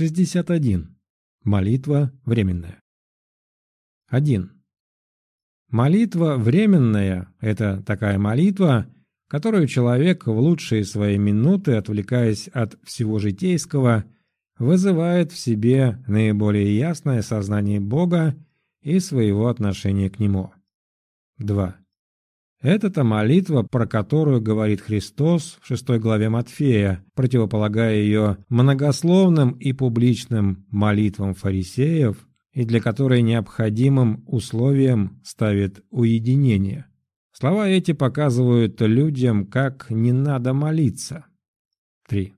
61. Молитва временная. 1. Молитва временная – это такая молитва, которую человек в лучшие свои минуты, отвлекаясь от всего житейского, вызывает в себе наиболее ясное сознание Бога и своего отношения к Нему. 2. Это-то молитва, про которую говорит Христос в шестой главе Матфея, противополагая ее многословным и публичным молитвам фарисеев, и для которой необходимым условием ставит уединение. Слова эти показывают людям, как не надо молиться. 3.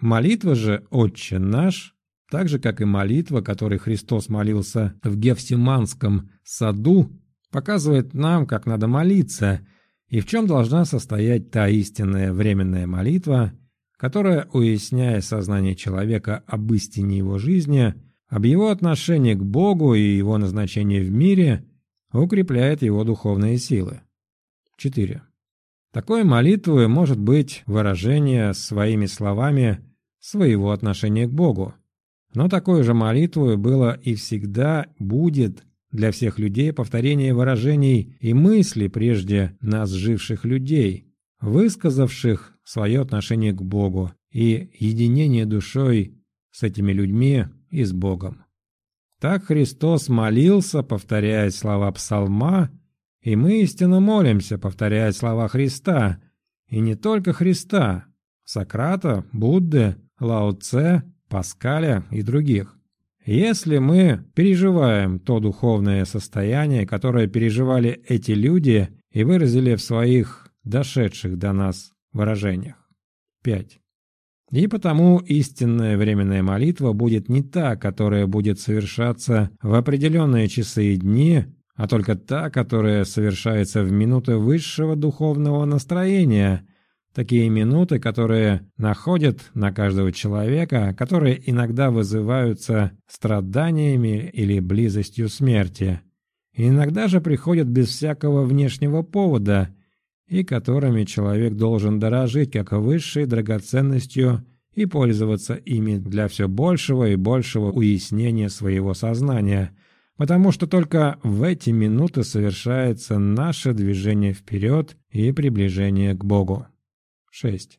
Молитва же «Отче наш», так же, как и молитва, которой Христос молился в Гефсиманском саду, показывает нам, как надо молиться и в чем должна состоять та истинная временная молитва, которая, уясняя сознание человека об истине его жизни, об его отношении к Богу и его назначении в мире, укрепляет его духовные силы. 4. Такой молитвой может быть выражение своими словами своего отношения к Богу. Но такой же молитвой было и всегда будет для всех людей повторение выражений и мыслей прежде нас живших людей, высказавших свое отношение к Богу и единение душой с этими людьми и с Богом. Так Христос молился, повторяя слова псалма, и мы истинно молимся, повторяя слова Христа, и не только Христа, Сократа, Будды, Лао Цэ, Паскаля и других. Если мы переживаем то духовное состояние, которое переживали эти люди и выразили в своих дошедших до нас выражениях. 5. И потому истинная временная молитва будет не та, которая будет совершаться в определенные часы и дни, а только та, которая совершается в минуты высшего духовного настроения – Такие минуты, которые находят на каждого человека, которые иногда вызываются страданиями или близостью смерти. Иногда же приходят без всякого внешнего повода, и которыми человек должен дорожить как высшей драгоценностью и пользоваться ими для все большего и большего уяснения своего сознания, потому что только в эти минуты совершается наше движение вперед и приближение к Богу. 6.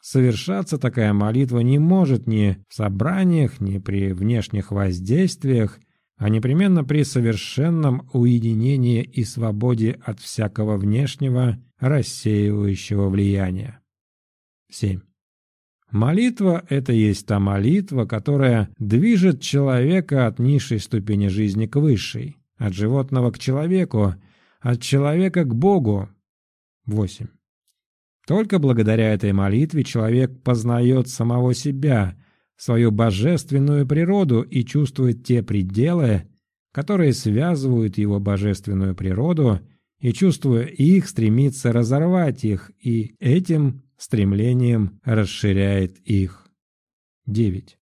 Совершаться такая молитва не может ни в собраниях, ни при внешних воздействиях, а непременно при совершенном уединении и свободе от всякого внешнего рассеивающего влияния. 7. Молитва – это есть та молитва, которая движет человека от низшей ступени жизни к высшей, от животного к человеку, от человека к Богу. 8. Только благодаря этой молитве человек познает самого себя, свою божественную природу и чувствует те пределы, которые связывают его божественную природу, и, чувствуя их, стремится разорвать их, и этим стремлением расширяет их. 9.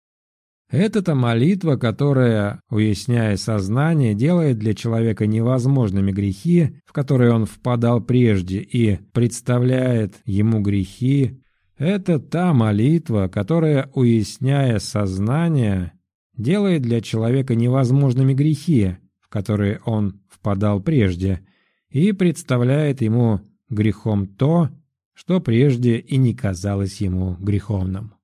Это-то молитва, которая, уясняя сознание, делает для человека невозможными грехи, в которые он впадал прежде, и представляет ему грехи. Это та молитва, которая, уясняя сознание, делает для человека невозможными грехи, в которые он впадал прежде, и представляет ему грехом то, что прежде и не казалось ему греховным.